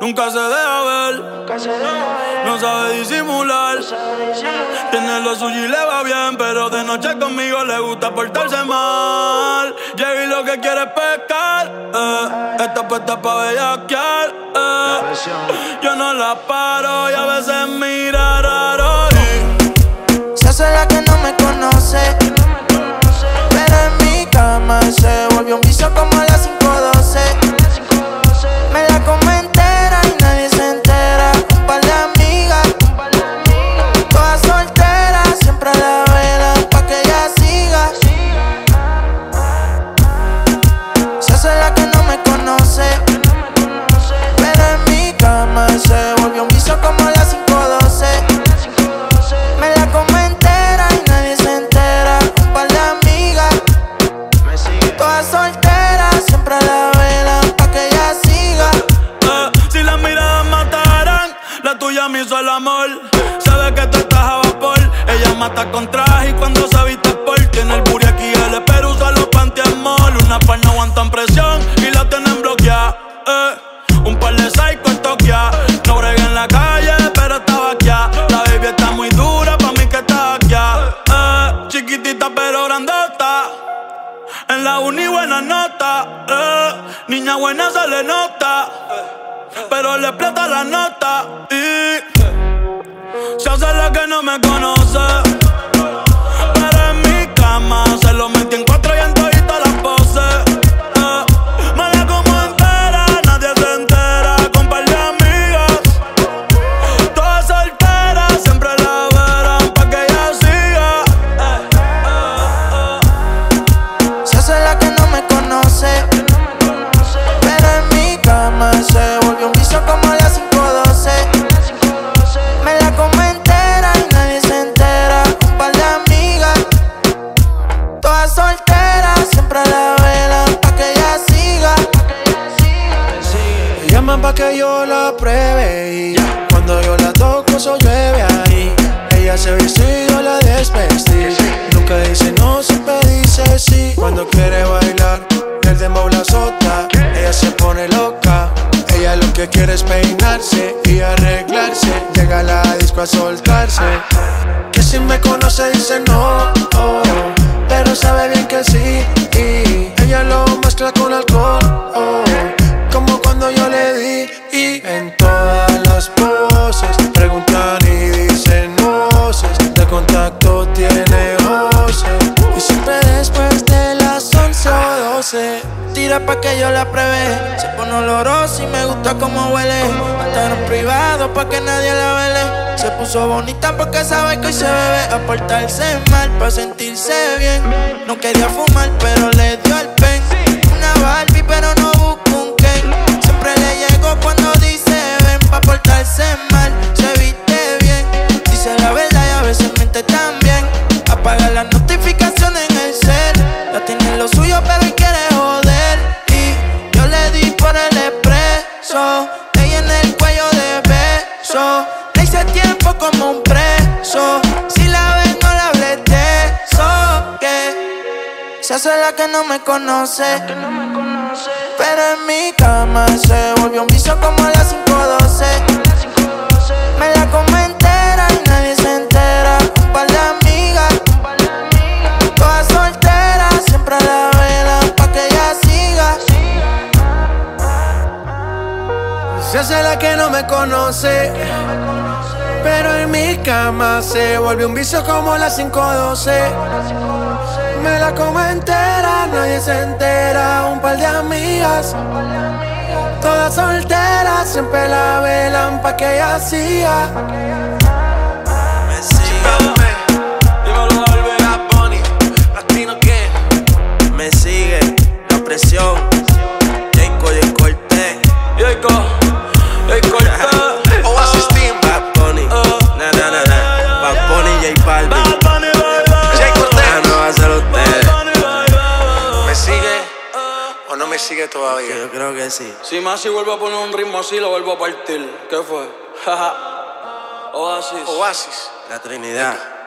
Nunca se deja ver, no sabe disimular. Tiene lo suyo y le va bien, pero de noche conmigo le gusta portarse mal. Llega y lo que quiere es pescar. Eh. Está puesta pa' bellaquear. Eh. Yo no la paro y a veces mira raro. Se hace la que no me conoce. Pero en mi cama se volvió un vicio mata con traje y cuando se viste por tiene el booty aquí el pero usa los panty mall. Una par no aguantan presión y la tienen bloqueada. Eh, un par de psycho en Tokia. No brega en la calle, pero estaba aquí. La baby está muy dura, pa' mí que está aquí. Eh, chiquitita pero grandota. En la uni buena nota, eh. niña buena se le nota, pero le explota la nota y hace la que no me conoce. Pero en mi cama se lo metí en cuatro y en yo la pruebe y cuando yo la toco eso llueve ahí. Ella se viste y la desvestí. Nunca dice no, siempre dice sí. Cuando quiere bailar, el dembow la azota. Ella se pone loca. Ella lo que quiere es peinarse y arreglarse. Llega a la disco a soltarse. Que si me conoce dice no, oh, pero sabe bien que sí. Se pone olorosa y me gusta como huele. Estar en privado pa' que nadie la vele. Se puso bonita porque sabe que hoy se bebe. A portarse mal pa' sentirse bien. No quería fumar, pero le dio expreso. Ella en el cuello de beso. Le hice tiempo como un preso. Si la ven, no la hables de eso. Que se hace la que no me conoce. Pero en mi cama se volvió un vicio como a las 512. Se hace la que no me conoce. Pero en mi cama se vuelve un vicio como las 512. Me la como entera, nadie se entera. Un par de amigas, todas solteras, siempre la velan pa' que ella siga. Me sigue todavía? Yo creo que sí. Si más si vuelvo a poner un ritmo así, lo vuelvo a partir. ¿Qué fue? Oasis. Oasis. La Trinidad.